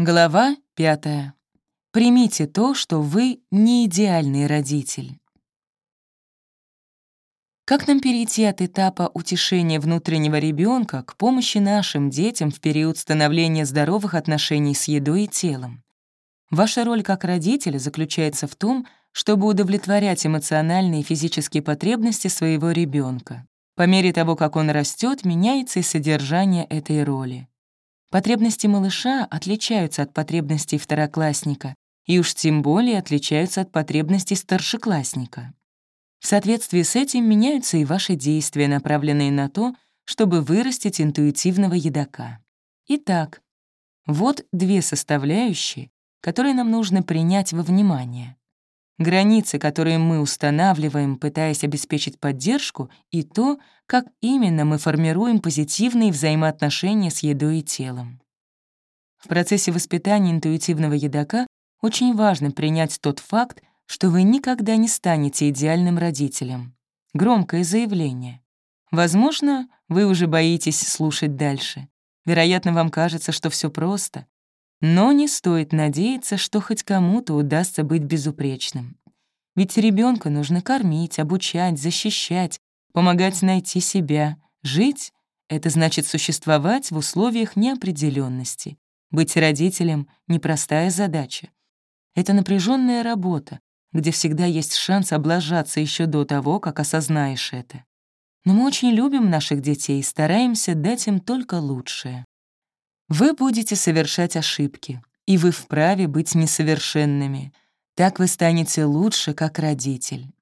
Глава пятая. Примите то, что вы не идеальный родитель. Как нам перейти от этапа утешения внутреннего ребенка к помощи нашим детям в период становления здоровых отношений с едой и телом? Ваша роль как родителя заключается в том, чтобы удовлетворять эмоциональные и физические потребности своего ребенка. По мере того, как он растет, меняется и содержание этой роли. Потребности малыша отличаются от потребностей второклассника и уж тем более отличаются от потребностей старшеклассника. В соответствии с этим меняются и ваши действия, направленные на то, чтобы вырастить интуитивного едока. Итак, вот две составляющие, которые нам нужно принять во внимание. Границы, которые мы устанавливаем, пытаясь обеспечить поддержку, и то, как именно мы формируем позитивные взаимоотношения с едой и телом. В процессе воспитания интуитивного едока очень важно принять тот факт, что вы никогда не станете идеальным родителем. Громкое заявление. Возможно, вы уже боитесь слушать дальше. Вероятно, вам кажется, что все просто. Но не стоит надеяться, что хоть кому-то удастся быть безупречным. Ведь ребенка нужно кормить, обучать, защищать, помогать найти себя. Жить — это значит существовать в условиях неопределенности. Быть родителем — непростая задача. Это напряженная работа, где всегда есть шанс облажаться еще до того, как осознаешь это. Но мы очень любим наших детей и стараемся дать им только лучшее. Вы будете совершать ошибки, и вы вправе быть несовершенными. Так вы станете лучше, как родитель.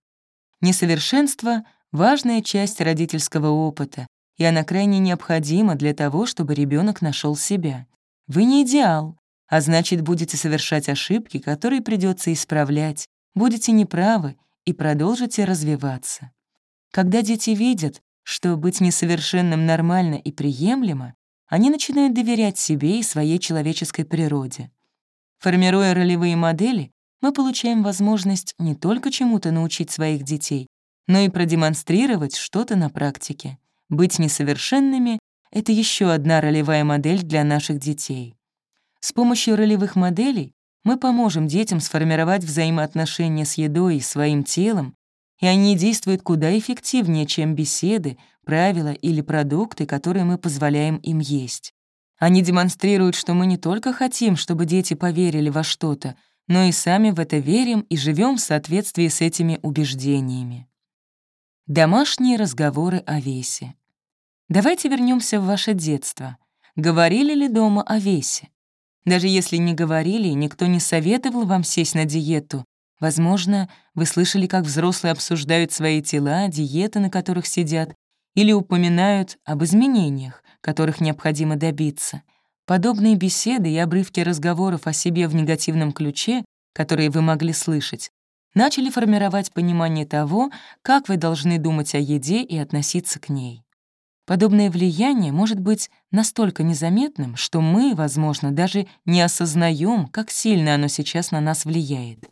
Несовершенство важная часть родительского опыта, и она крайне необходима для того, чтобы ребенок нашел себя. Вы не идеал, а значит, будете совершать ошибки, которые придется исправлять, будете неправы и продолжите развиваться. Когда дети видят, что быть несовершенным нормально и приемлемо, они начинают доверять себе и своей человеческой природе. Формируя ролевые модели, мы получаем возможность не только чему-то научить своих детей, но и продемонстрировать что-то на практике. Быть несовершенными — это еще одна ролевая модель для наших детей. С помощью ролевых моделей мы поможем детям сформировать взаимоотношения с едой и своим телом, и они действуют куда эффективнее, чем беседы, правила или продукты, которые мы позволяем им есть. Они демонстрируют, что мы не только хотим, чтобы дети поверили во что-то, но и сами в это верим и живем в соответствии с этими убеждениями. Домашние разговоры о весе. Давайте вернемся в ваше детство. Говорили ли дома о весе? Даже если не говорили, никто не советовал вам сесть на диету. Возможно, вы слышали, как взрослые обсуждают свои тела, диеты, на которых сидят, или упоминают об изменениях, которых необходимо добиться. Подобные беседы и обрывки разговоров о себе в негативном ключе, которые вы могли слышать, начали формировать понимание того, как вы должны думать о еде и относиться к ней. Подобное влияние может быть настолько незаметным, что мы, возможно, даже не осознаем, как сильно оно сейчас на нас влияет.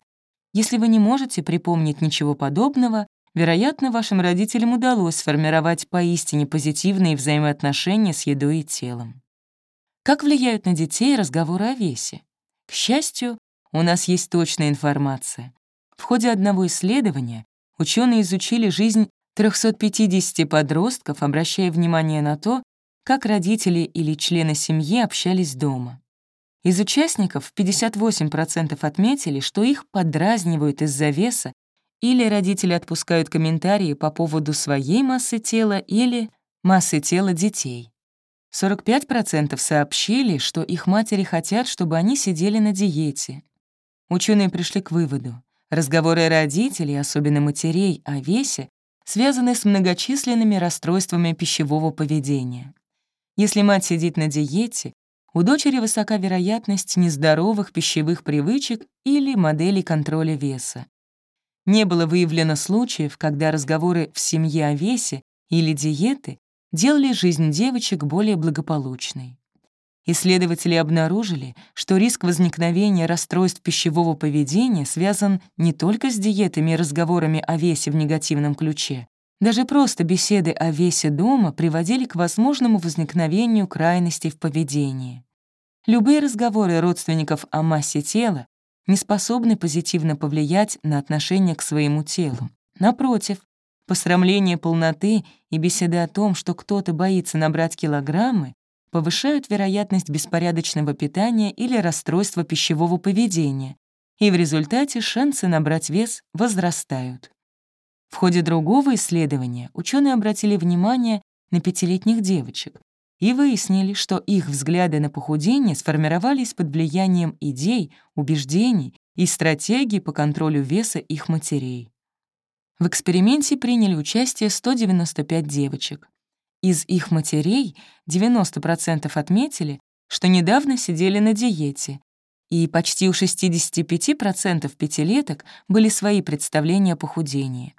Если вы не можете припомнить ничего подобного, вероятно, вашим родителям удалось сформировать поистине позитивные взаимоотношения с едой и телом. Как влияют на детей разговоры о весе? К счастью, у нас есть точная информация. В ходе одного исследования ученые изучили жизнь 350 подростков, обращая внимание на то, как родители или члены семьи общались дома. Из участников 58% отметили, что их подразнивают из-за веса или родители отпускают комментарии по поводу своей массы тела или массы тела детей. 45% сообщили, что их матери хотят, чтобы они сидели на диете. Ученые пришли к выводу. Разговоры родителей, особенно матерей, о весе связаны с многочисленными расстройствами пищевого поведения. Если мать сидит на диете, у дочери высока вероятность нездоровых пищевых привычек или моделей контроля веса. Не было выявлено случаев, когда разговоры в семье о весе или диеты делали жизнь девочек более благополучной. Исследователи обнаружили, что риск возникновения расстройств пищевого поведения связан не только с диетами и разговорами о весе в негативном ключе. Даже просто беседы о весе дома приводили к возможному возникновению крайностей в поведении. Любые разговоры родственников о массе тела не способны позитивно повлиять на отношение к своему телу. Напротив, посрамление полноты и беседы о том, что кто-то боится набрать килограммы, повышают вероятность беспорядочного питания или расстройства пищевого поведения, и в результате шансы набрать вес возрастают. В ходе другого исследования ученые обратили внимание на пятилетних девочек и выяснили, что их взгляды на похудение сформировались под влиянием идей, убеждений и стратегий по контролю веса их матерей. В эксперименте приняли участие 195 девочек. Из их матерей 90% отметили, что недавно сидели на диете, и почти у 65% пятилеток были свои представления о похудении.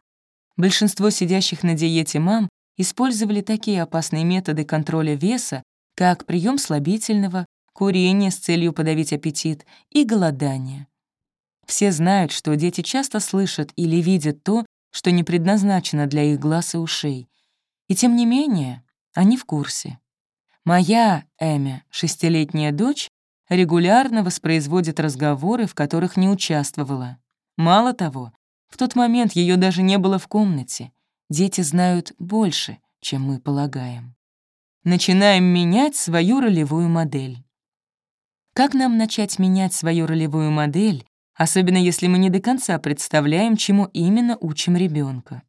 Большинство сидящих на диете мам использовали такие опасные методы контроля веса, как прием слабительного, курение с целью подавить аппетит и голодание. Все знают, что дети часто слышат или видят то, что не предназначено для их глаз и ушей, и тем не менее, они в курсе. Моя Эми, шестилетняя дочь, регулярно воспроизводит разговоры, в которых не участвовала. Мало того, в тот момент ее даже не было в комнате. Дети знают больше, чем мы полагаем. Начинаем менять свою ролевую модель. Как нам начать менять свою ролевую модель, особенно если мы не до конца представляем, чему именно учим ребенка?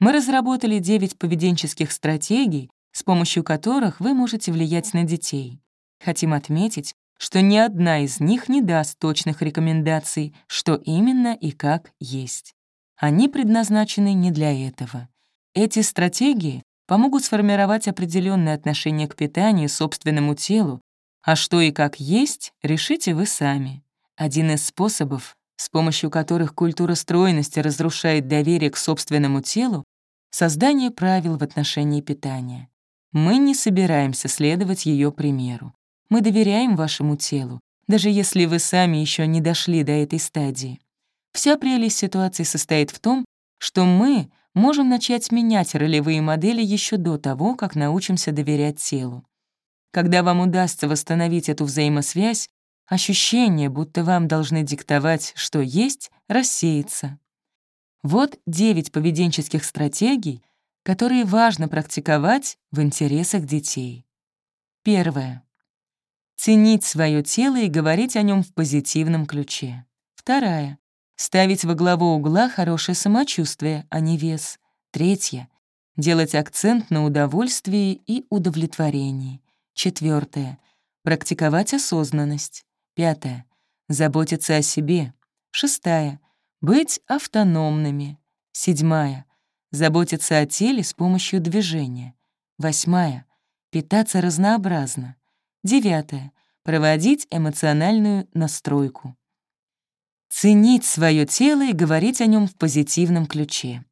Мы разработали 9 поведенческих стратегий, с помощью которых вы можете влиять на детей. Хотим отметить, что ни одна из них не даст точных рекомендаций, что именно и как есть. Они предназначены не для этого. Эти стратегии помогут сформировать определенное отношение к питанию, собственному телу, а что и как есть, решите вы сами. Один из способов, с помощью которых культура стройности разрушает доверие к собственному телу, создание правил в отношении питания. Мы не собираемся следовать ее примеру. Мы доверяем вашему телу, даже если вы сами еще не дошли до этой стадии. Вся прелесть ситуации состоит в том, что мы можем начать менять ролевые модели еще до того, как научимся доверять телу. Когда вам удастся восстановить эту взаимосвязь, ощущение, будто вам должны диктовать, что есть, рассеется. Вот девять поведенческих стратегий, которые важно практиковать в интересах детей. Первое. Ценить свое тело и говорить о нем в позитивном ключе. Вторая. Ставить во главу угла хорошее самочувствие, а не вес. Третье. Делать акцент на удовольствии и удовлетворении. Четвертое. Практиковать осознанность. Пятое. Заботиться о себе. Шестая. Быть автономными. Седьмая. Заботиться о теле с помощью движения. Восьмая. Питаться разнообразно. Девятое. Проводить эмоциональную настройку. Ценить свое тело и говорить о нем в позитивном ключе.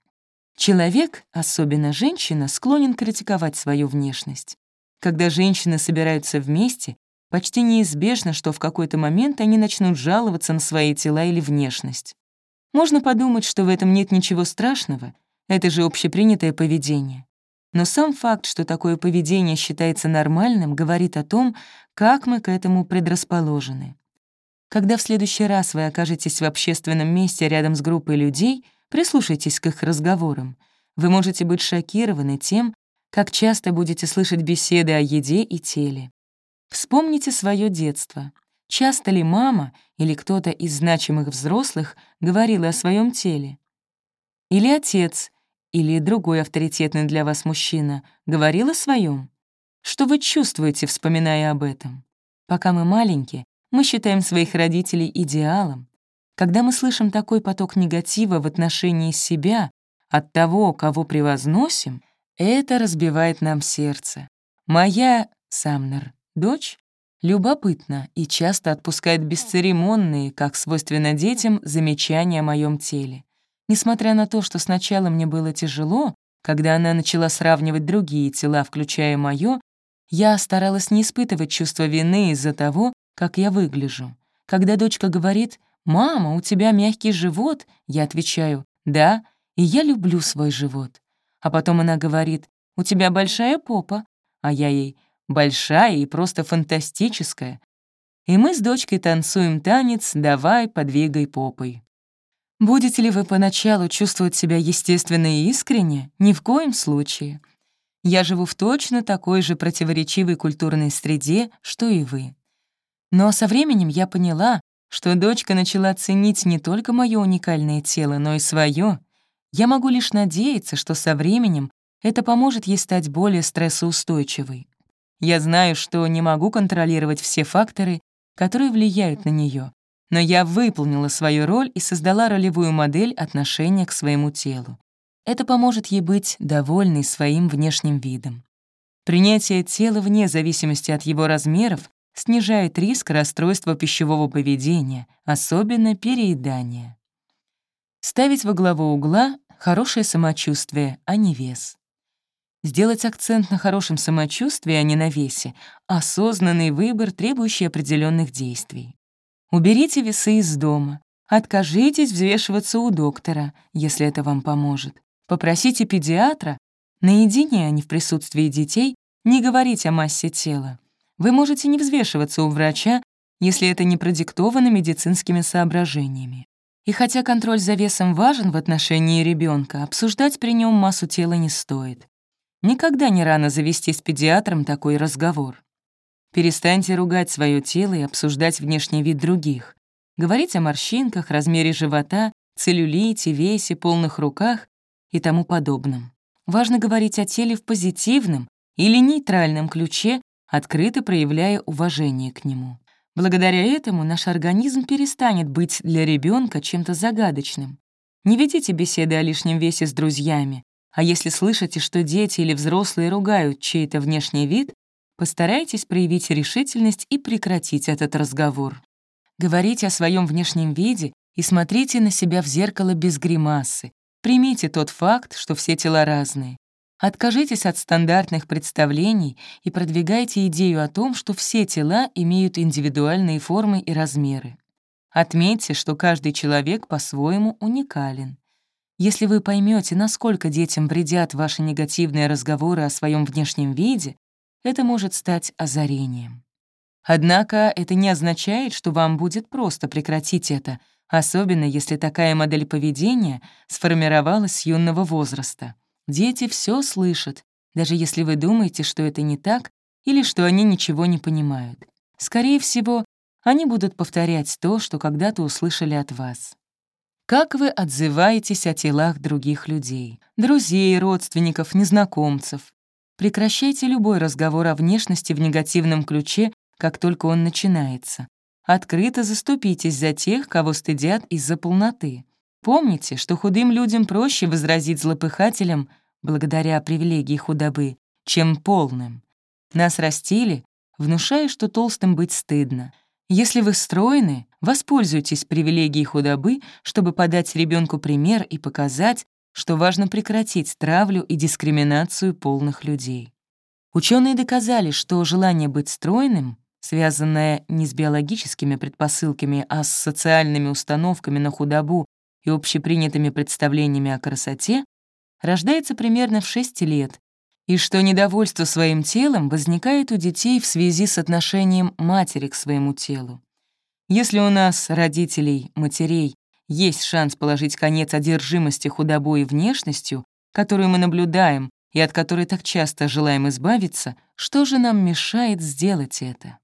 Человек, особенно женщина, склонен критиковать свою внешность. Когда женщины собираются вместе, почти неизбежно, что в какой-то момент они начнут жаловаться на свои тела или внешность. Можно подумать, что в этом нет ничего страшного, это же общепринятое поведение. Но сам факт, что такое поведение считается нормальным, говорит о том, как мы к этому предрасположены. Когда в следующий раз вы окажетесь в общественном месте рядом с группой людей, прислушайтесь к их разговорам. Вы можете быть шокированы тем, как часто будете слышать беседы о еде и теле. Вспомните свое детство. Часто ли мама или кто-то из значимых взрослых говорила о своем теле? Или отец, или другой авторитетный для вас мужчина говорил о своем? Что вы чувствуете, вспоминая об этом? Пока мы маленькие, мы считаем своих родителей идеалом. Когда мы слышим такой поток негатива в отношении себя от того, кого превозносим, это разбивает нам сердце. Моя, Самнер, дочь, любопытна и часто отпускает бесцеремонные, как свойственно детям, замечания о моем теле. Несмотря на то, что сначала мне было тяжело, когда она начала сравнивать другие тела, включая моё, я старалась не испытывать чувство вины из-за того, как я выгляжу. Когда дочка говорит «Мама, у тебя мягкий живот», я отвечаю «Да, и я люблю свой живот». А потом она говорит «У тебя большая попа», а я ей большая и просто фантастическая. и мы с дочкой танцуем танец «Давай, подвигай попой». Будете ли вы поначалу чувствовать себя естественно и искренне? Ни в коем случае. Я живу в точно такой же противоречивой культурной среде, что и вы. Но со временем я поняла, что дочка начала ценить не только мое уникальное тело, но и свое. Я могу лишь надеяться, что со временем это поможет ей стать более стрессоустойчивой. Я знаю, что не могу контролировать все факторы, которые влияют на нее, но я выполнила свою роль и создала ролевую модель отношения к своему телу. Это поможет ей быть довольной своим внешним видом. Принятие тела вне зависимости от его размеров снижает риск расстройства пищевого поведения, особенно переедания. Ставить во главу угла — хорошее самочувствие, а не вес. Сделать акцент на хорошем самочувствии, а не на весе — осознанный выбор, требующий определенных действий. Уберите весы из дома. Откажитесь взвешиваться у доктора, если это вам поможет. Попросите педиатра, наедине, а не в присутствии детей, не говорить о массе тела. Вы можете не взвешиваться у врача, если это не продиктовано медицинскими соображениями. И хотя контроль за весом важен в отношении ребенка, обсуждать при нем массу тела не стоит. Никогда не рано завести с педиатром такой разговор. Перестаньте ругать свое тело и обсуждать внешний вид других. Говорить о морщинках, размере живота, целлюлите, весе, полных руках и тому подобном. Важно говорить о теле в позитивном или нейтральном ключе, открыто проявляя уважение к нему. Благодаря этому наш организм перестанет быть для ребенка чем-то загадочным. Не ведите беседы о лишнем весе с друзьями, а если слышите, что дети или взрослые ругают чей-то внешний вид, Постарайтесь проявить решительность и прекратить этот разговор. Говорите о своем внешнем виде и смотрите на себя в зеркало без гримасы. Примите тот факт, что все тела разные. Откажитесь от стандартных представлений и продвигайте идею о том, что все тела имеют индивидуальные формы и размеры. Отметьте, что каждый человек по-своему уникален. Если вы поймете, насколько детям вредят ваши негативные разговоры о своем внешнем виде, это может стать озарением. Однако это не означает, что вам будет просто прекратить это, особенно если такая модель поведения сформировалась с юного возраста. Дети все слышат, даже если вы думаете, что это не так или что они ничего не понимают. Скорее всего, они будут повторять то, что когда-то услышали от вас. Как вы отзываетесь о телах других людей, друзей, родственников, незнакомцев? Прекращайте любой разговор о внешности в негативном ключе, как только он начинается. Открыто заступитесь за тех, кого стыдят из-за полноты. Помните, что худым людям проще возразить злопыхателям благодаря привилегии худобы, чем полным. Нас растили, внушая, что толстым быть стыдно. Если вы стройны, воспользуйтесь привилегией худобы, чтобы подать ребенку пример и показать, что важно прекратить травлю и дискриминацию полных людей. Ученые доказали, что желание быть стройным, связанное не с биологическими предпосылками, а с социальными установками на худобу и общепринятыми представлениями о красоте, рождается примерно в 6 лет, и что недовольство своим телом возникает у детей в связи с отношением матери к своему телу. Если у нас, родителей, матерей, есть шанс положить конец одержимости худобой и внешностью, которую мы наблюдаем и от которой так часто желаем избавиться, что же нам мешает сделать это?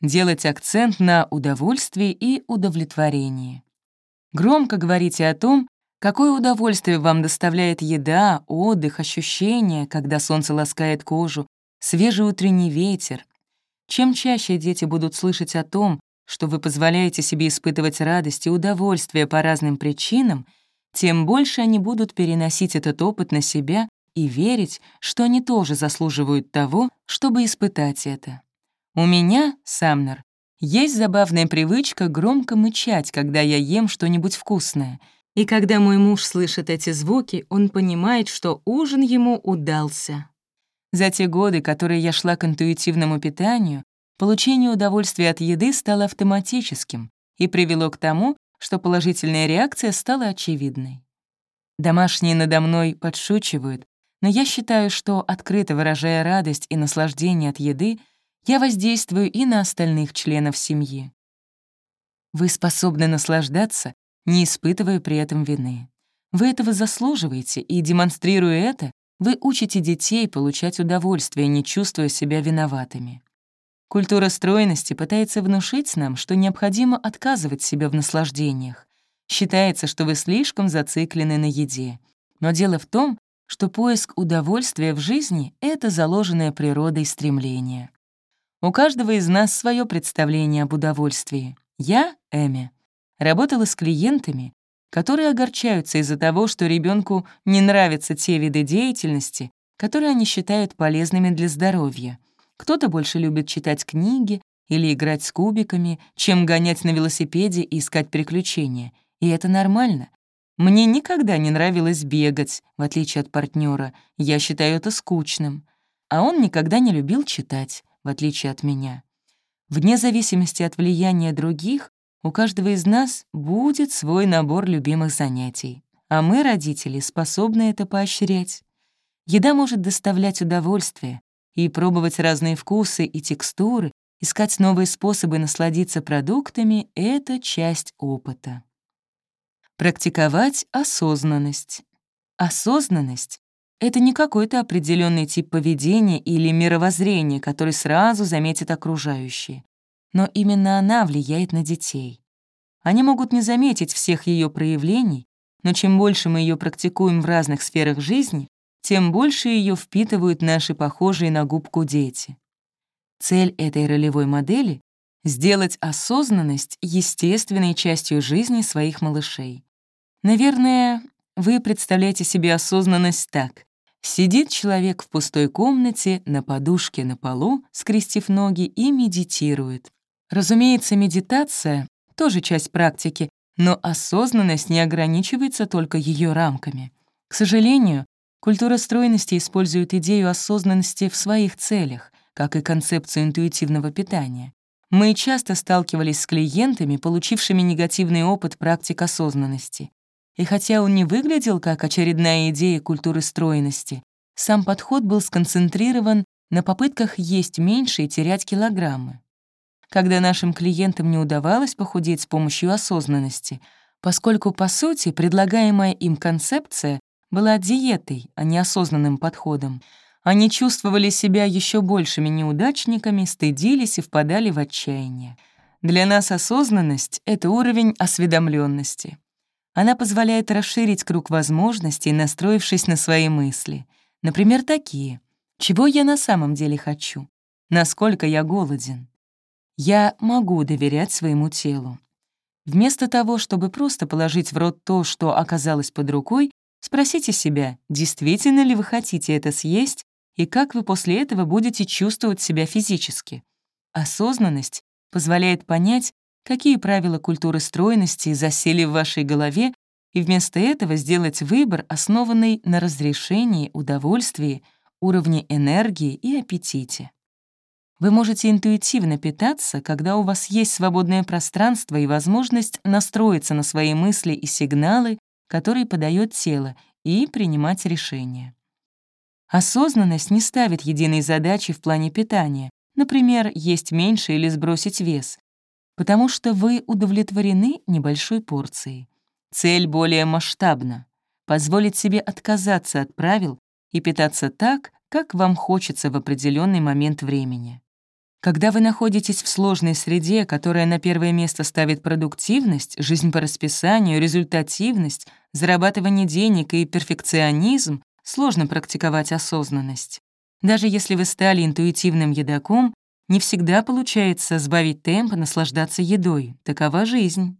Делать акцент на удовольствии и удовлетворении. Громко говорите о том, какое удовольствие вам доставляет еда, отдых, ощущения, когда солнце ласкает кожу, свежий утренний ветер. Чем чаще дети будут слышать о том, что вы позволяете себе испытывать радость и удовольствие по разным причинам, тем больше они будут переносить этот опыт на себя и верить, что они тоже заслуживают того, чтобы испытать это. У меня, Самнер, есть забавная привычка громко мычать, когда я ем что-нибудь вкусное. И когда мой муж слышит эти звуки, он понимает, что ужин ему удался. За те годы, которые я шла к интуитивному питанию, Получение удовольствия от еды стало автоматическим и привело к тому, что положительная реакция стала очевидной. Домашние надо мной подшучивают, но я считаю, что, открыто выражая радость и наслаждение от еды, я воздействую и на остальных членов семьи. Вы способны наслаждаться, не испытывая при этом вины. Вы этого заслуживаете, и, демонстрируя это, вы учите детей получать удовольствие, не чувствуя себя виноватыми. Культура стройности пытается внушить нам, что необходимо отказывать себе в наслаждениях. Считается, что вы слишком зациклены на еде. Но дело в том, что поиск удовольствия в жизни — это заложенное природой стремление. У каждого из нас свое представление об удовольствии. Я, Эми, работала с клиентами, которые огорчаются из-за того, что ребенку не нравятся те виды деятельности, которые они считают полезными для здоровья. Кто-то больше любит читать книги или играть с кубиками, чем гонять на велосипеде и искать приключения. И это нормально. Мне никогда не нравилось бегать, в отличие от партнера. Я считаю это скучным. А он никогда не любил читать, в отличие от меня. Вне зависимости от влияния других, у каждого из нас будет свой набор любимых занятий, а мы, родители, способны это поощрять. Еда может доставлять удовольствие, и пробовать разные вкусы и текстуры, искать новые способы насладиться продуктами — это часть опыта. Практиковать осознанность. Осознанность это не какой-то определенный тип поведения или мировоззрения, который сразу заметят окружающие. Но именно она влияет на детей. Они могут не заметить всех ее проявлений, но чем больше мы ее практикуем в разных сферах жизни, тем больше ее впитывают наши похожие на губку дети. Цель этой ролевой модели — сделать осознанность естественной частью жизни своих малышей. Наверное, вы представляете себе осознанность так. Сидит человек в пустой комнате, на подушке на полу, скрестив ноги, и медитирует. Разумеется, медитация — тоже часть практики, но осознанность не ограничивается только ее рамками. К сожалению, культура стройности использует идею осознанности в своих целях, как и концепцию интуитивного питания. Мы часто сталкивались с клиентами, получившими негативный опыт практик осознанности. И хотя он не выглядел как очередная идея культуры стройности, сам подход был сконцентрирован на попытках есть меньше и терять килограммы. Когда нашим клиентам не удавалось похудеть с помощью осознанности, поскольку, по сути, предлагаемая им концепция была диетой, а не осознанным подходом, они чувствовали себя еще большими неудачниками, стыдились и впадали в отчаяние. Для нас осознанность — это уровень осведомленности. Она позволяет расширить круг возможностей, настроившись на свои мысли. Например, такие. Чего я на самом деле хочу? Насколько я голоден? Я могу доверять своему телу. Вместо того, чтобы просто положить в рот то, что оказалось под рукой, спросите себя, действительно ли вы хотите это съесть и как вы после этого будете чувствовать себя физически. Осознанность позволяет понять, какие правила культуры стройности засели в вашей голове, и вместо этого сделать выбор, основанный на разрешении, удовольствии, уровне энергии и аппетите. Вы можете интуитивно питаться, когда у вас есть свободное пространство и возможность настроиться на свои мысли и сигналы, которые подает тело, и принимать решения. Осознанность не ставит единой задачи в плане питания, например, есть меньше или сбросить вес, потому что вы удовлетворены небольшой порцией. Цель более масштабна — позволить себе отказаться от правил и питаться так, как вам хочется в определенный момент времени. Когда вы находитесь в сложной среде, которая на первое место ставит продуктивность, жизнь по расписанию, результативность, зарабатывание денег и перфекционизм, сложно практиковать осознанность. Даже если вы стали интуитивным едоком, не всегда получается сбавить темп и наслаждаться едой. Такова жизнь.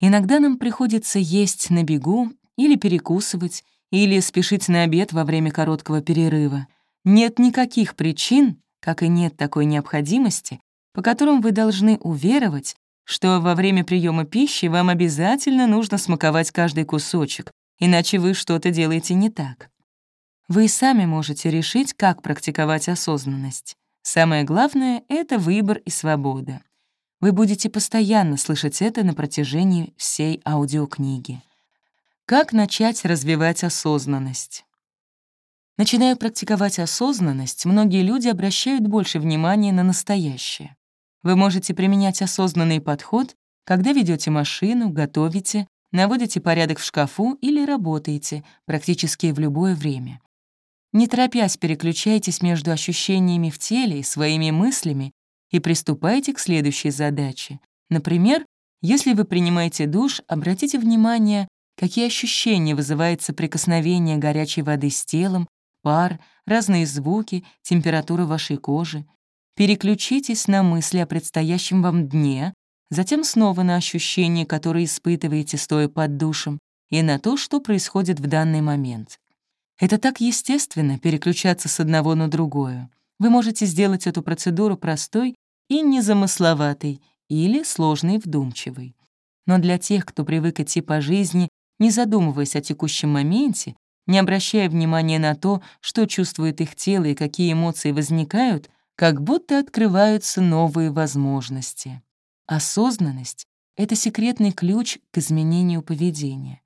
Иногда нам приходится есть на бегу или перекусывать, или спешить на обед во время короткого перерыва. Нет никаких причин, как и нет такой необходимости, по которым вы должны уверовать, что во время приема пищи вам обязательно нужно смаковать каждый кусочек, иначе вы что-то делаете не так. Вы сами можете решить, как практиковать осознанность. Самое главное — это выбор и свобода. Вы будете постоянно слышать это на протяжении всей аудиокниги. Как начать развивать осознанность? Начиная практиковать осознанность, многие люди обращают больше внимания на настоящее. Вы можете применять осознанный подход, когда ведете машину, готовите, наводите порядок в шкафу или работаете, практически в любое время. Не торопясь, переключайтесь между ощущениями в теле и своими мыслями и приступайте к следующей задаче. Например, если вы принимаете душ, обратите внимание, какие ощущения вызывает соприкосновение горячей воды с телом, пар, разные звуки, температура вашей кожи. Переключитесь на мысли о предстоящем вам дне, затем снова на ощущения, которые испытываете, стоя под душем, и на то, что происходит в данный момент. Это так естественно — переключаться с одного на другое. Вы можете сделать эту процедуру простой и незамысловатой, или сложной и вдумчивой. Но для тех, кто привык идти по жизни, не задумываясь о текущем моменте, не обращая внимания на то, что чувствует их тело и какие эмоции возникают, как будто открываются новые возможности. Осознанность — это секретный ключ к изменению поведения.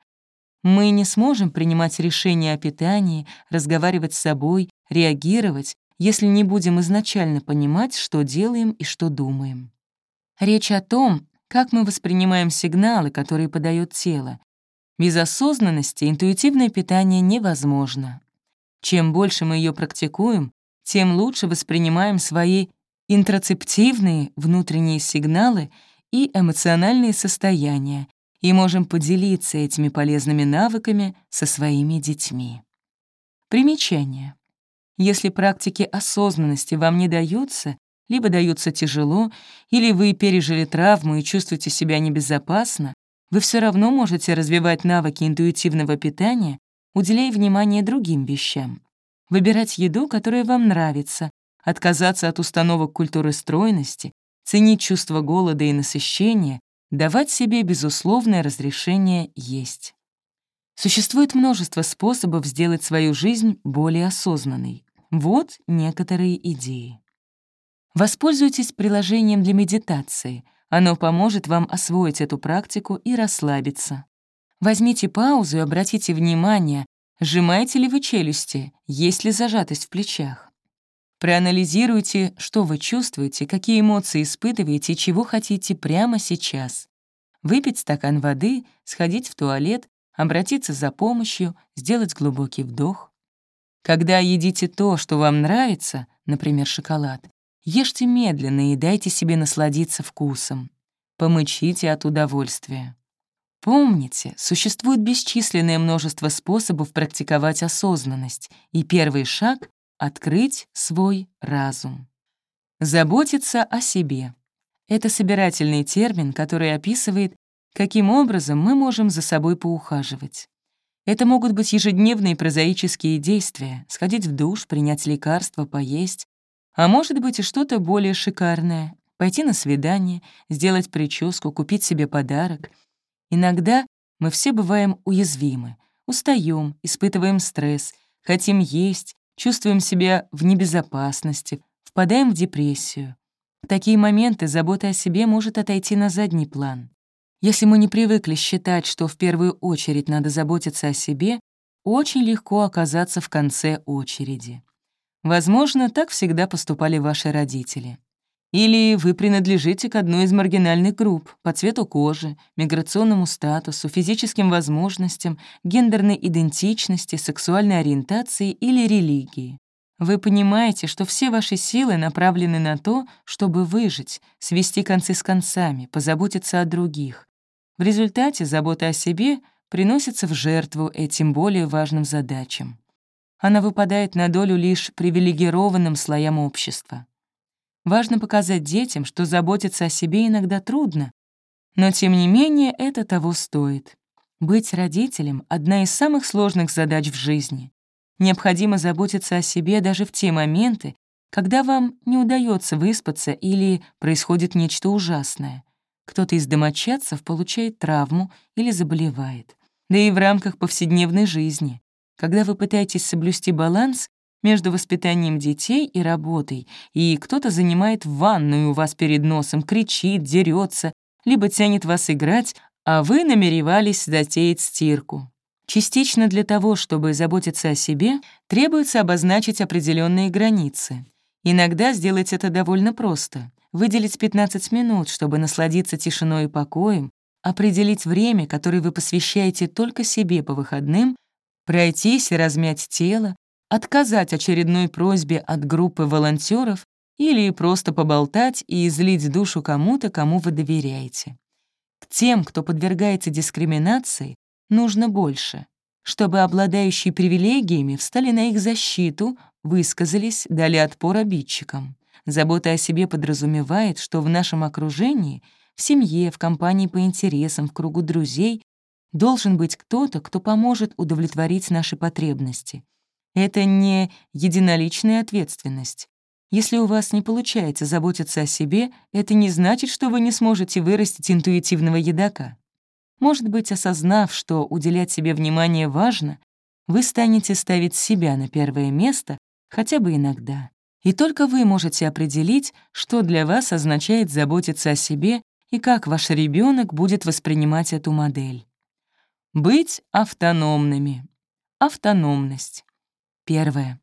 Мы не сможем принимать решения о питании, разговаривать с собой, реагировать, если не будем изначально понимать, что делаем и что думаем. Речь о том, как мы воспринимаем сигналы, которые подает тело. Без осознанности интуитивное питание невозможно. Чем больше мы ее практикуем, тем лучше воспринимаем свои интроцептивные внутренние сигналы и эмоциональные состояния и можем поделиться этими полезными навыками со своими детьми. Примечание. Если практики осознанности вам не даются, либо даются тяжело, или вы пережили травму и чувствуете себя небезопасно, вы все равно можете развивать навыки интуитивного питания, уделяя внимание другим вещам. Выбирать еду, которая вам нравится, отказаться от установок культуры стройности, ценить чувство голода и насыщения, давать себе безусловное разрешение есть. Существует множество способов сделать свою жизнь более осознанной. Вот некоторые идеи. Воспользуйтесь приложением для медитации. Оно поможет вам освоить эту практику и расслабиться. Возьмите паузу и обратите внимание, сжимаете ли вы челюсти, есть ли зажатость в плечах. Проанализируйте, что вы чувствуете, какие эмоции испытываете и чего хотите прямо сейчас. Выпить стакан воды, сходить в туалет, обратиться за помощью, сделать глубокий вдох. Когда едите то, что вам нравится, например, шоколад, Ешьте медленно и дайте себе насладиться вкусом. Помычите от удовольствия. Помните, существует бесчисленное множество способов практиковать осознанность, и первый шаг — открыть свой разум. Заботиться о себе. Это собирательный термин, который описывает, каким образом мы можем за собой поухаживать. Это могут быть ежедневные прозаические действия — сходить в душ, принять лекарства, поесть, а может быть и что-то более шикарное. Пойти на свидание, сделать прическу, купить себе подарок. Иногда мы все бываем уязвимы, устаем, испытываем стресс, хотим есть, чувствуем себя в небезопасности, впадаем в депрессию. В такие моменты забота о себе может отойти на задний план. Если мы не привыкли считать, что в первую очередь надо заботиться о себе, очень легко оказаться в конце очереди. Возможно, так всегда поступали ваши родители. Или вы принадлежите к одной из маргинальных групп по цвету кожи, миграционному статусу, физическим возможностям, гендерной идентичности, сексуальной ориентации или религии. Вы понимаете, что все ваши силы направлены на то, чтобы выжить, свести концы с концами, позаботиться о других. В результате забота о себе приносится в жертву этим более важным задачам она выпадает на долю лишь привилегированным слоям общества. Важно показать детям, что заботиться о себе иногда трудно, но тем не менее это того стоит. Быть родителем — одна из самых сложных задач в жизни. Необходимо заботиться о себе даже в те моменты, когда вам не удается выспаться или происходит нечто ужасное. Кто-то из домочадцев получает травму или заболевает. Да и в рамках повседневной жизни. Когда вы пытаетесь соблюсти баланс между воспитанием детей и работой, и кто-то занимает ванную у вас перед носом, кричит, дерется, либо тянет вас играть, а вы намеревались затеять стирку. Частично для того, чтобы заботиться о себе, требуется обозначить определенные границы. Иногда сделать это довольно просто. Выделить 15 минут, чтобы насладиться тишиной и покоем, определить время, которое вы посвящаете только себе по выходным, пройтись и размять тело, отказать очередной просьбе от группы волонтеров или просто поболтать и излить душу кому-то, кому вы доверяете. К тем, кто подвергается дискриминации, нужно больше, чтобы обладающие привилегиями встали на их защиту, высказались, дали отпор обидчикам. Забота о себе подразумевает, что в нашем окружении, в семье, в компании по интересам, в кругу друзей должен быть кто-то, кто поможет удовлетворить наши потребности. Это не единоличная ответственность. Если у вас не получается заботиться о себе, это не значит, что вы не сможете вырастить интуитивного едока. Может быть, осознав, что уделять себе внимание важно, вы станете ставить себя на первое место хотя бы иногда. И только вы можете определить, что для вас означает заботиться о себе и как ваш ребенок будет воспринимать эту модель. Быть автономными. Автономность. Первое.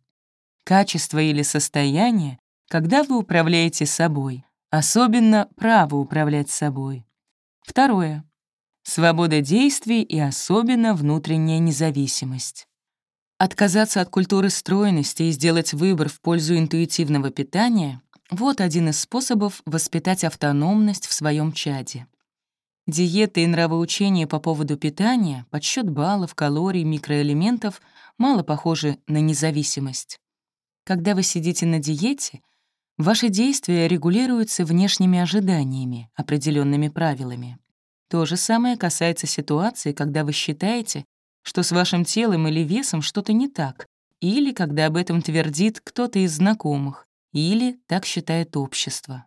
Качество или состояние, когда вы управляете собой, особенно право управлять собой. Второе. Свобода действий и особенно внутренняя независимость. Отказаться от культуры стройности и сделать выбор в пользу интуитивного питания — вот один из способов воспитать автономность в своем чаде. Диеты и нравоучения по поводу питания, подсчет баллов, калорий, микроэлементов мало похожи на независимость. Когда вы сидите на диете, ваши действия регулируются внешними ожиданиями, определенными правилами. То же самое касается ситуации, когда вы считаете, что с вашим телом или весом что-то не так, или когда об этом твердит кто-то из знакомых, или так считает общество.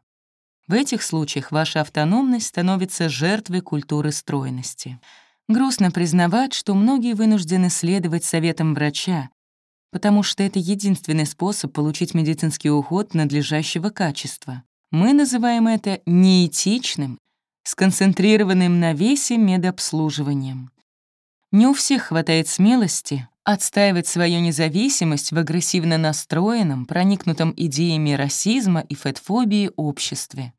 В этих случаях ваша автономность становится жертвой культуры стройности. Грустно признавать, что многие вынуждены следовать советам врача, потому что это единственный способ получить медицинский уход надлежащего качества. Мы называем это неэтичным сконцентрированным на весе медобслуживанием. Не у всех хватает смелости отстаивать свою независимость в агрессивно настроенном, проникнутом идеями расизма и фетфобии обществе.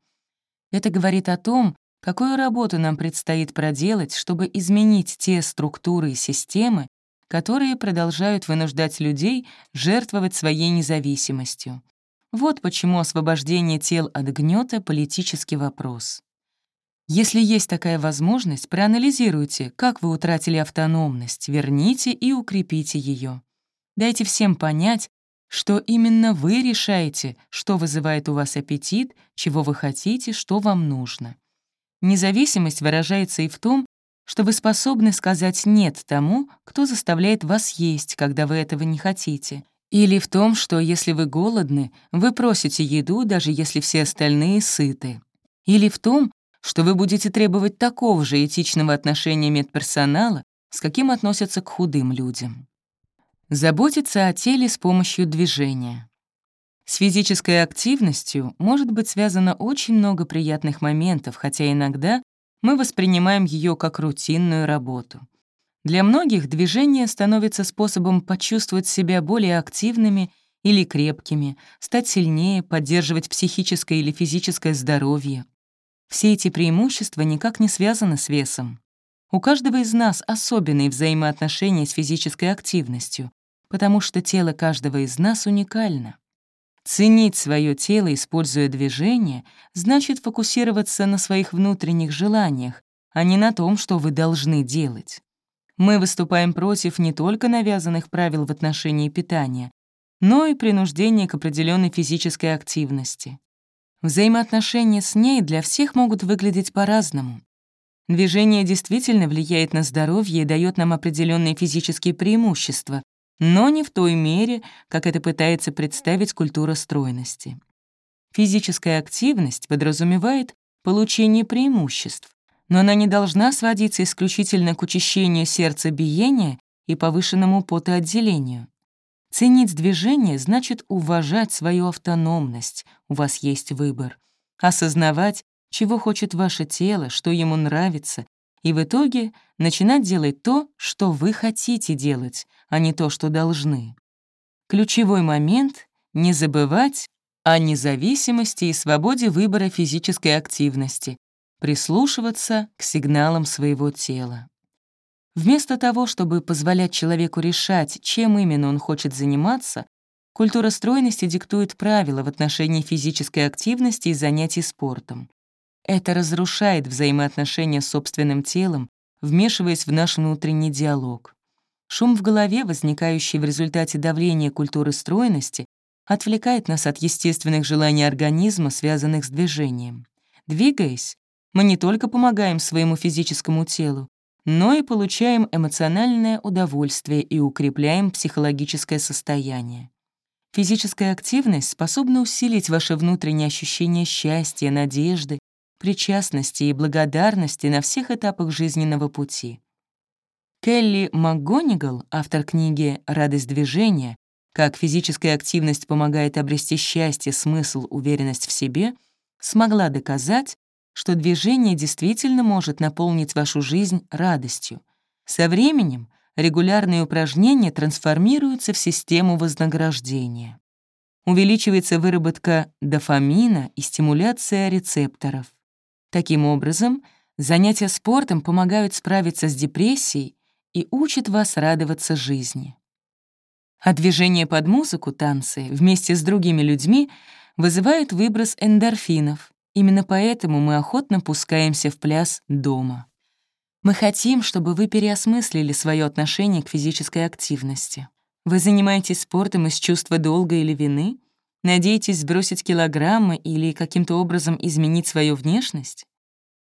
Это говорит о том, какую работу нам предстоит проделать, чтобы изменить те структуры и системы, которые продолжают вынуждать людей жертвовать своей независимостью. Вот почему освобождение тел от гнета — политический вопрос. Если есть такая возможность, проанализируйте, как вы утратили автономность, верните и укрепите ее. Дайте всем понять, что именно вы решаете, что вызывает у вас аппетит, чего вы хотите, что вам нужно. Независимость выражается и в том, что вы способны сказать «нет» тому, кто заставляет вас есть, когда вы этого не хотите. Или в том, что если вы голодны, вы просите еду, даже если все остальные сыты. Или в том, что вы будете требовать такого же этичного отношения медперсонала, с каким относятся к худым людям. Заботиться о теле с помощью движения. С физической активностью может быть связано очень много приятных моментов, хотя иногда мы воспринимаем ее как рутинную работу. Для многих движение становится способом почувствовать себя более активными или крепкими, стать сильнее, поддерживать психическое или физическое здоровье. Все эти преимущества никак не связаны с весом. У каждого из нас особенные взаимоотношения с физической активностью, потому что тело каждого из нас уникально. Ценить свое тело, используя движение, значит фокусироваться на своих внутренних желаниях, а не на том, что вы должны делать. Мы выступаем против не только навязанных правил в отношении питания, но и принуждения к определенной физической активности. Взаимоотношения с ней для всех могут выглядеть по-разному. Движение действительно влияет на здоровье и дает нам определенные физические преимущества, но не в той мере, как это пытается представить культура стройности. Физическая активность подразумевает получение преимуществ, но она не должна сводиться исключительно к учащению сердцебиения и повышенному потоотделению. Ценить движение значит уважать свою автономность, у вас есть выбор. Осознавать, чего хочет ваше тело, что ему нравится, и в итоге начинать делать то, что вы хотите делать, а не то, что должны. Ключевой момент — не забывать о независимости и свободе выбора физической активности, прислушиваться к сигналам своего тела. Вместо того, чтобы позволять человеку решать, чем именно он хочет заниматься, культура стройности диктует правила в отношении физической активности и занятий спортом. Это разрушает взаимоотношения с собственным телом, вмешиваясь в наш внутренний диалог. Шум в голове, возникающий в результате давления культуры стройности, отвлекает нас от естественных желаний организма, связанных с движением. Двигаясь, мы не только помогаем своему физическому телу, но и получаем эмоциональное удовольствие и укрепляем психологическое состояние. Физическая активность способна усилить ваше внутреннее ощущение счастья, надежды, причастности и благодарности на всех этапах жизненного пути. Келли МакГонигал, автор книги «Радость движения. Как физическая активность помогает обрести счастье, смысл, уверенность в себе», смогла доказать, что движение действительно может наполнить вашу жизнь радостью. Со временем регулярные упражнения трансформируются в систему вознаграждения. Увеличивается выработка дофамина и стимуляция рецепторов. Таким образом, занятия спортом помогают справиться с депрессией и учат вас радоваться жизни. А движение под музыку, танцы, вместе с другими людьми вызывают выброс эндорфинов. Именно поэтому мы охотно пускаемся в пляс дома. Мы хотим, чтобы вы переосмыслили свое отношение к физической активности. Вы занимаетесь спортом из чувства долга или вины? Надеетесь сбросить килограммы или каким-то образом изменить свою внешность?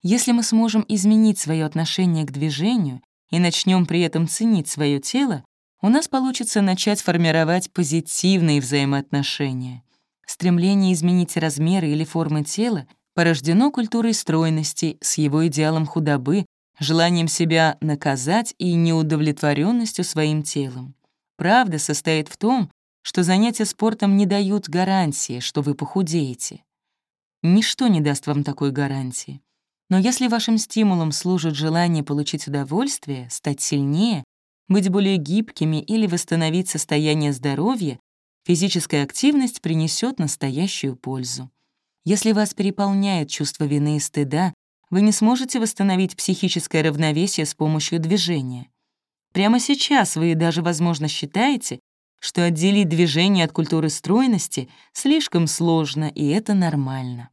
Если мы сможем изменить свое отношение к движению и начнем при этом ценить свое тело, у нас получится начать формировать позитивные взаимоотношения. Стремление изменить размеры или формы тела порождено культурой стройности с его идеалом худобы, желанием себя наказать и неудовлетворенностью своим телом. Правда состоит в том, что занятия спортом не дают гарантии, что вы похудеете. Ничто не даст вам такой гарантии. Но если вашим стимулом служит желание получить удовольствие, стать сильнее, быть более гибкими или восстановить состояние здоровья, физическая активность принесет настоящую пользу. Если вас переполняет чувство вины и стыда, вы не сможете восстановить психическое равновесие с помощью движения. Прямо сейчас вы даже, возможно, считаете, что отделить движение от культуры стройности слишком сложно, и это нормально.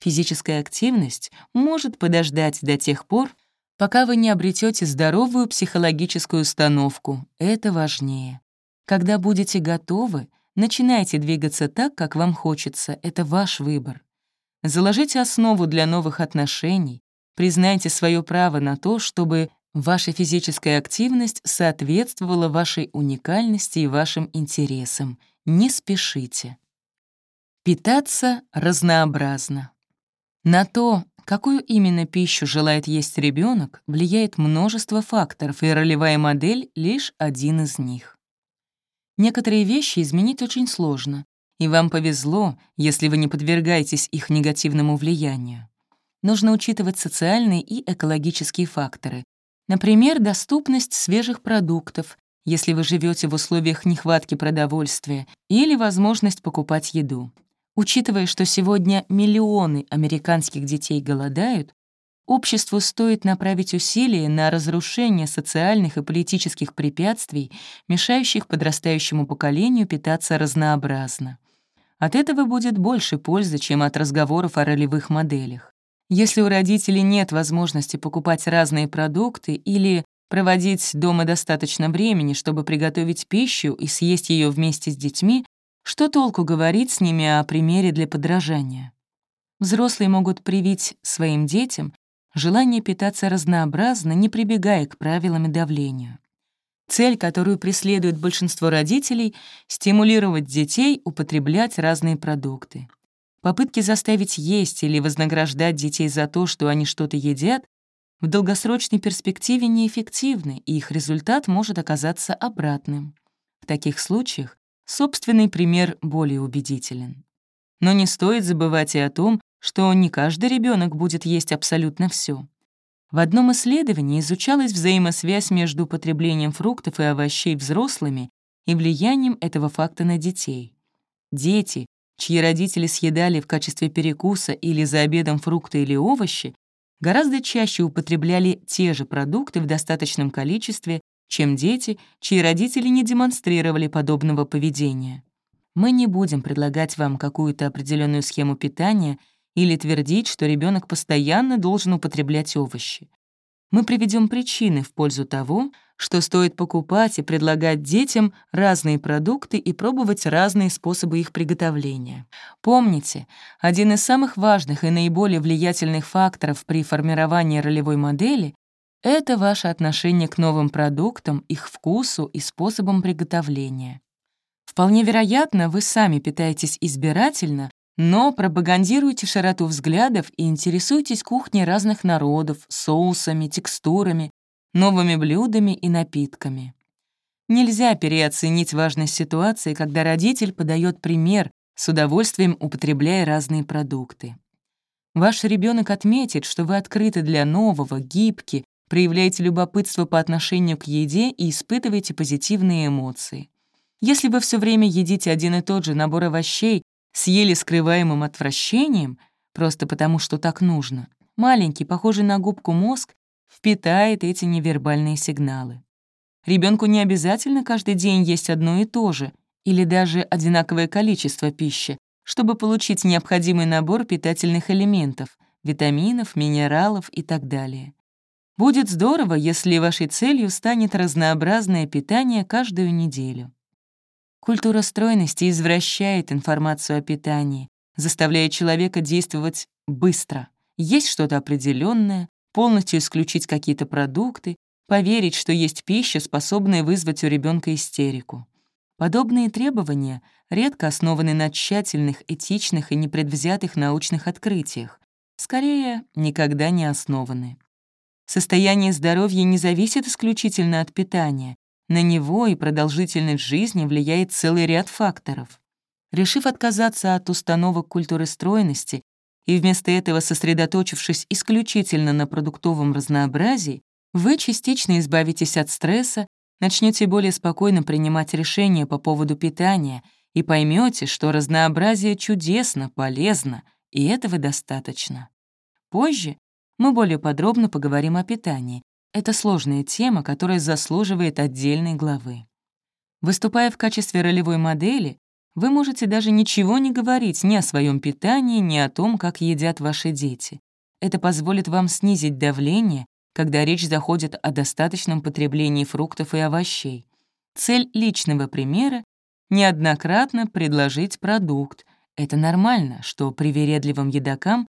Физическая активность может подождать до тех пор, пока вы не обретете здоровую психологическую установку. Это важнее. Когда будете готовы, начинайте двигаться так, как вам хочется. Это ваш выбор. Заложите основу для новых отношений, признайте свое право на то, чтобы Ваша физическая активность соответствовала вашей уникальности и вашим интересам. Не спешите. Питаться разнообразно. На то, какую именно пищу желает есть ребенок, влияет множество факторов, и ролевая модель — лишь один из них. Некоторые вещи изменить очень сложно, и вам повезло, если вы не подвергаетесь их негативному влиянию. Нужно учитывать социальные и экологические факторы, Например, доступность свежих продуктов, если вы живете в условиях нехватки продовольствия, или возможность покупать еду. Учитывая, что сегодня миллионы американских детей голодают, обществу стоит направить усилия на разрушение социальных и политических препятствий, мешающих подрастающему поколению питаться разнообразно. От этого будет больше пользы, чем от разговоров о ролевых моделях. Если у родителей нет возможности покупать разные продукты или проводить дома достаточно времени, чтобы приготовить пищу и съесть ее вместе с детьми, что толку говорить с ними о примере для подражания? Взрослые могут привить своим детям желание питаться разнообразно, не прибегая к правилам и давлению. Цель, которую преследует большинство родителей — стимулировать детей употреблять разные продукты. Попытки заставить есть или вознаграждать детей за то, что они что-то едят, в долгосрочной перспективе неэффективны, и их результат может оказаться обратным. В таких случаях собственный пример более убедителен. Но не стоит забывать и о том, что не каждый ребенок будет есть абсолютно все. В одном исследовании изучалась взаимосвязь между потреблением фруктов и овощей взрослыми и влиянием этого факта на детей. Дети, чьи родители съедали в качестве перекуса или за обедом фрукты или овощи, гораздо чаще употребляли те же продукты в достаточном количестве, чем дети, чьи родители не демонстрировали подобного поведения. Мы не будем предлагать вам какую-то определенную схему питания или твердить, что ребенок постоянно должен употреблять овощи. Мы приведем причины в пользу того, что стоит покупать и предлагать детям разные продукты и пробовать разные способы их приготовления. Помните, один из самых важных и наиболее влиятельных факторов при формировании ролевой модели — это ваше отношение к новым продуктам, их вкусу и способам приготовления. Вполне вероятно, вы сами питаетесь избирательно, но пропагандируете широту взглядов и интересуетесь кухней разных народов, соусами, текстурами, новыми блюдами и напитками. Нельзя переоценить важность ситуации, когда родитель подает пример, с удовольствием употребляя разные продукты. Ваш ребенок отметит, что вы открыты для нового, гибки, проявляете любопытство по отношению к еде и испытываете позитивные эмоции. Если вы все время едите один и тот же набор овощей с еле скрываемым отвращением, просто потому что так нужно, маленький, похожий на губку мозг впитает эти невербальные сигналы. Ребенку не обязательно каждый день есть одно и то же или даже одинаковое количество пищи, чтобы получить необходимый набор питательных элементов, витаминов, минералов и так далее. Будет здорово, если вашей целью станет разнообразное питание каждую неделю. Культура стройности извращает информацию о питании, заставляя человека действовать быстро. Есть что-то определенное, полностью исключить какие-то продукты, поверить, что есть пища, способная вызвать у ребенка истерику. Подобные требования редко основаны на тщательных, этичных и непредвзятых научных открытиях, скорее, никогда не основаны. Состояние здоровья не зависит исключительно от питания. На него и продолжительность жизни влияет целый ряд факторов. Решив отказаться от установок культуры стройности и вместо этого сосредоточившись исключительно на продуктовом разнообразии, вы частично избавитесь от стресса, начнете более спокойно принимать решения по поводу питания и поймете, что разнообразие чудесно, полезно, и этого достаточно. Позже мы более подробно поговорим о питании. Это сложная тема, которая заслуживает отдельной главы. Выступая в качестве ролевой модели, вы можете даже ничего не говорить ни о своем питании, ни о том, как едят ваши дети. Это позволит вам снизить давление, когда речь заходит о достаточном потреблении фруктов и овощей. Цель личного примера — неоднократно предложить продукт. Это нормально, что привередливым едокам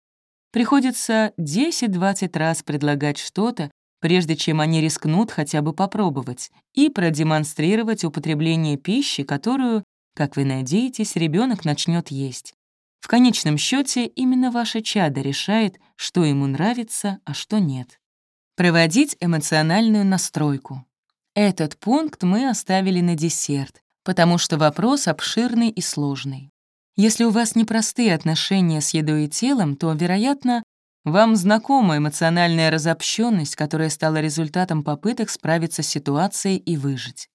приходится 10-20 раз предлагать что-то, прежде чем они рискнут хотя бы попробовать, и продемонстрировать употребление пищи, которую как вы надеетесь, ребенок начнет есть. В конечном счете именно ваше чадо решает, что ему нравится, а что нет. Проводить эмоциональную настройку. Этот пункт мы оставили на десерт, потому что вопрос обширный и сложный. Если у вас непростые отношения с едой и телом, то, вероятно, вам знакома эмоциональная разобщенность, которая стала результатом попыток справиться с ситуацией и выжить.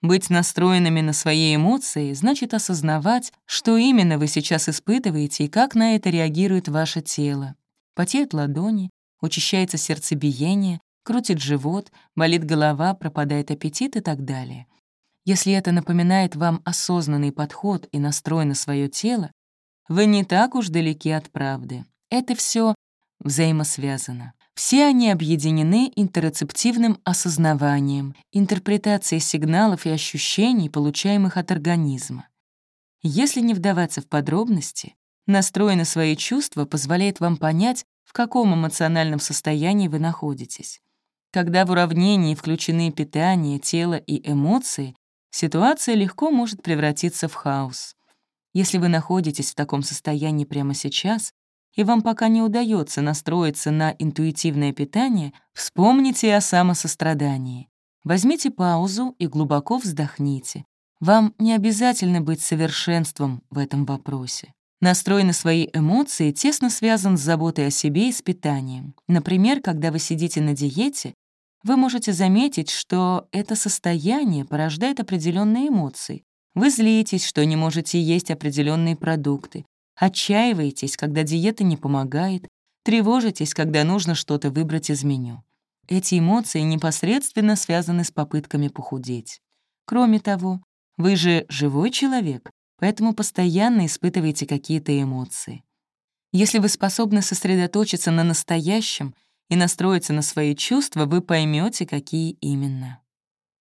Быть настроенными на свои эмоции значит осознавать, что именно вы сейчас испытываете и как на это реагирует ваше тело. Потеют ладони, учащается сердцебиение, крутит живот, болит голова, пропадает аппетит и так далее. Если это напоминает вам осознанный подход и настрой на свое тело, вы не так уж далеки от правды. Это все взаимосвязано. Все они объединены интероцептивным осознаванием, интерпретацией сигналов и ощущений, получаемых от организма. Если не вдаваться в подробности, настрой на свои чувства позволяет вам понять, в каком эмоциональном состоянии вы находитесь. Когда в уравнении включены питание, тело и эмоции, ситуация легко может превратиться в хаос. Если вы находитесь в таком состоянии прямо сейчас, и вам пока не удается настроиться на интуитивное питание, вспомните о самосострадании. Возьмите паузу и глубоко вздохните. Вам не обязательно быть совершенством в этом вопросе. Настрой на свои эмоции тесно связан с заботой о себе и с питанием. Например, когда вы сидите на диете, вы можете заметить, что это состояние порождает определенные эмоции. Вы злитесь, что не можете есть определенные продукты, отчаиваетесь, когда диета не помогает, тревожитесь, когда нужно что-то выбрать из меню. Эти эмоции непосредственно связаны с попытками похудеть. Кроме того, вы же живой человек, поэтому постоянно испытываете какие-то эмоции. Если вы способны сосредоточиться на настоящем и настроиться на свои чувства, вы поймете, какие именно.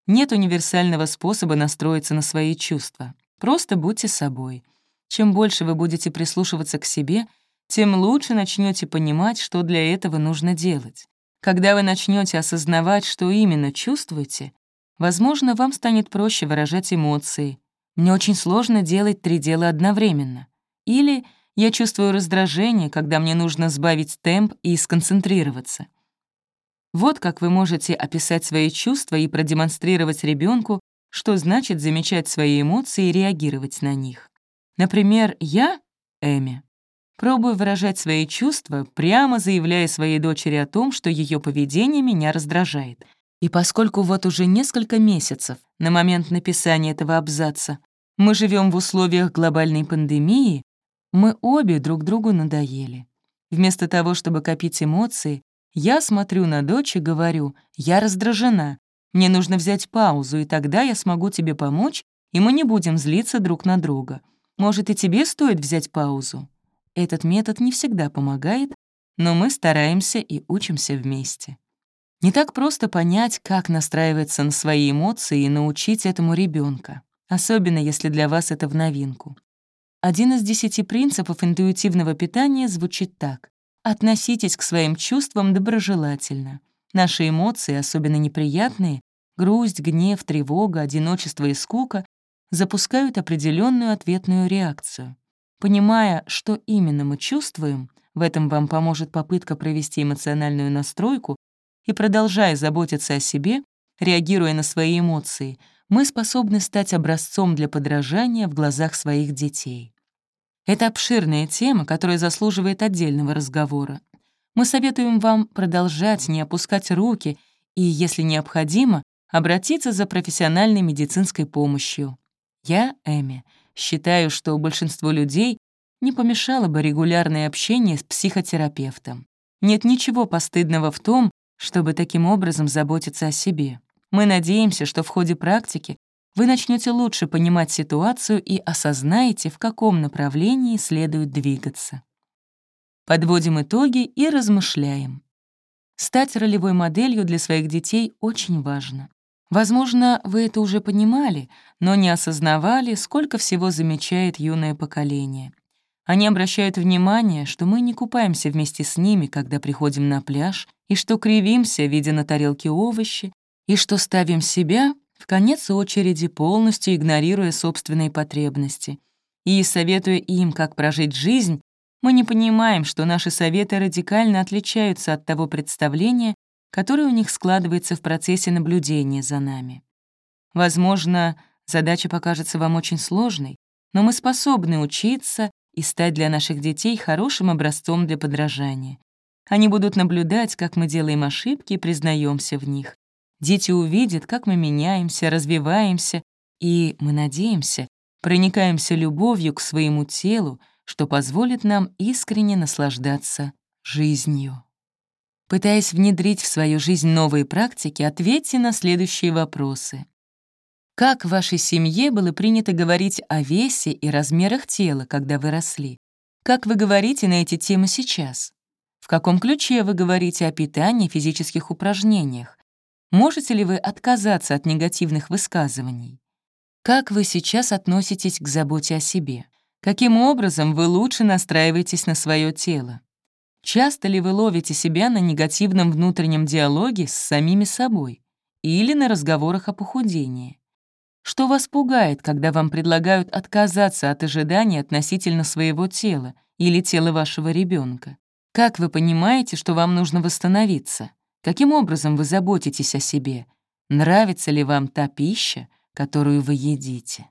Нет универсального способа настроиться на свои чувства. Просто будьте собой. Чем больше вы будете прислушиваться к себе, тем лучше начнете понимать, что для этого нужно делать. Когда вы начнете осознавать, что именно чувствуете, возможно, вам станет проще выражать эмоции. Мне очень сложно делать три дела одновременно. Или я чувствую раздражение, когда мне нужно сбавить темп и сконцентрироваться. Вот как вы можете описать свои чувства и продемонстрировать ребенку, что значит замечать свои эмоции и реагировать на них. Например, я, Эми, пробую выражать свои чувства, прямо заявляя своей дочери о том, что ее поведение меня раздражает. И поскольку вот уже несколько месяцев на момент написания этого абзаца мы живем в условиях глобальной пандемии, мы обе друг другу надоели. Вместо того, чтобы копить эмоции, я смотрю на дочь и говорю, я раздражена, мне нужно взять паузу, и тогда я смогу тебе помочь, и мы не будем злиться друг на друга. Может, и тебе стоит взять паузу? Этот метод не всегда помогает, но мы стараемся и учимся вместе. Не так просто понять, как настраиваться на свои эмоции и научить этому ребенка, особенно если для вас это в новинку. Один из десяти принципов интуитивного питания звучит так. Относитесь к своим чувствам доброжелательно. Наши эмоции, особенно неприятные, грусть, гнев, тревога, одиночество и скука, запускают определенную ответную реакцию. Понимая, что именно мы чувствуем, в этом вам поможет попытка провести эмоциональную настройку и продолжая заботиться о себе, реагируя на свои эмоции, мы способны стать образцом для подражания в глазах своих детей. Это обширная тема, которая заслуживает отдельного разговора. Мы советуем вам продолжать, не опускать руки и, если необходимо, обратиться за профессиональной медицинской помощью. Я, Эми, считаю, что большинству людей не помешало бы регулярное общение с психотерапевтом. Нет ничего постыдного в том, чтобы таким образом заботиться о себе. Мы надеемся, что в ходе практики вы начнете лучше понимать ситуацию и осознаете, в каком направлении следует двигаться. Подводим итоги и размышляем. Стать ролевой моделью для своих детей очень важно. Возможно, вы это уже понимали, но не осознавали, сколько всего замечает юное поколение. Они обращают внимание, что мы не купаемся вместе с ними, когда приходим на пляж, и что кривимся, видя на тарелке овощи, и что ставим себя в конец очереди, полностью игнорируя собственные потребности. И, советуя им, как прожить жизнь, мы не понимаем, что наши советы радикально отличаются от того представления, которое у них складывается в процессе наблюдения за нами. Возможно, задача покажется вам очень сложной, но мы способны учиться и стать для наших детей хорошим образцом для подражания. Они будут наблюдать, как мы делаем ошибки и признаемся в них. Дети увидят, как мы меняемся, развиваемся, и, мы надеемся, проникаемся любовью к своему телу, что позволит нам искренне наслаждаться жизнью. Пытаясь внедрить в свою жизнь новые практики, ответьте на следующие вопросы. Как в вашей семье было принято говорить о весе и размерах тела, когда вы росли? Как вы говорите на эти темы сейчас? В каком ключе вы говорите о питании физических упражнениях? Можете ли вы отказаться от негативных высказываний? Как вы сейчас относитесь к заботе о себе? Каким образом вы лучше настраиваетесь на свое тело? Часто ли вы ловите себя на негативном внутреннем диалоге с самими собой или на разговорах о похудении? Что вас пугает, когда вам предлагают отказаться от ожиданий относительно своего тела или тела вашего ребенка? Как вы понимаете, что вам нужно восстановиться? Каким образом вы заботитесь о себе? Нравится ли вам та пища, которую вы едите?